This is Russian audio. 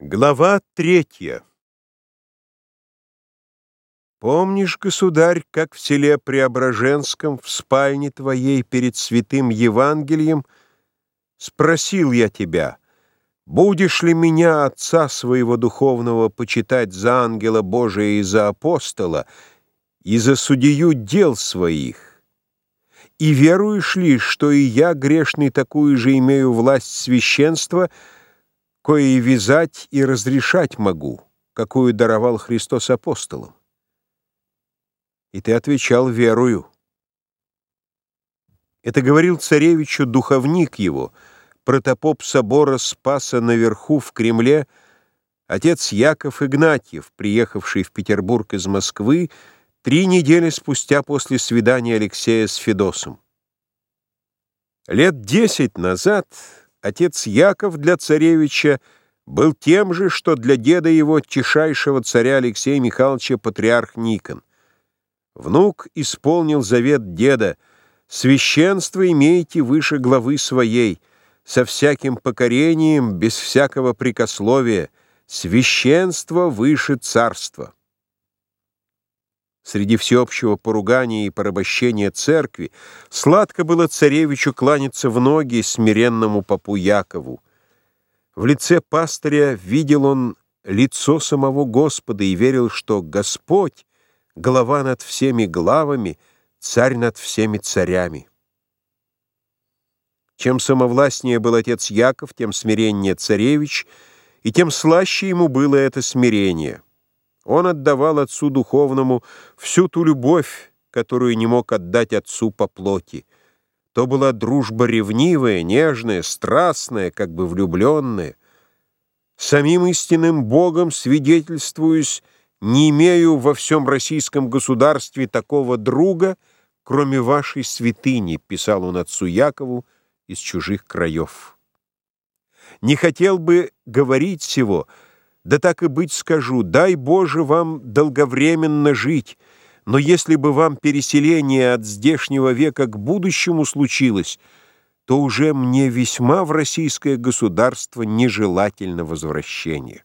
Глава третья Помнишь, государь, как в селе Преображенском, в спальне твоей перед святым Евангелием, спросил я тебя, будешь ли меня, отца своего духовного, почитать за ангела Божия и за апостола, и за судью дел своих? И веруешь ли, что и я, грешный, такую же имею власть священства, кое и вязать и разрешать могу, какую даровал Христос апостолам. И ты отвечал верую. Это говорил царевичу духовник его, протопоп собора Спаса наверху в Кремле, отец Яков Игнатьев, приехавший в Петербург из Москвы три недели спустя после свидания Алексея с Федосом. Лет десять назад отец Яков для царевича был тем же, что для деда его тишайшего царя Алексея Михайловича патриарх Никон. Внук исполнил завет деда «Священство имейте выше главы своей, со всяким покорением, без всякого прикословия, священство выше царства». Среди всеобщего поругания и порабощения церкви сладко было царевичу кланяться в ноги смиренному попу Якову. В лице пастыря видел он лицо самого Господа и верил, что Господь — глава над всеми главами, царь над всеми царями. Чем самовластнее был отец Яков, тем смиреннее царевич, и тем слаще ему было это смирение — он отдавал отцу духовному всю ту любовь, которую не мог отдать отцу по плоти. То была дружба ревнивая, нежная, страстная, как бы влюбленная. Самим истинным Богом свидетельствуюсь, не имею во всем российском государстве такого друга, кроме вашей святыни, писал он отцу Якову из чужих краев. Не хотел бы говорить всего, да так и быть скажу, дай Боже вам долговременно жить, но если бы вам переселение от здешнего века к будущему случилось, то уже мне весьма в российское государство нежелательно возвращение.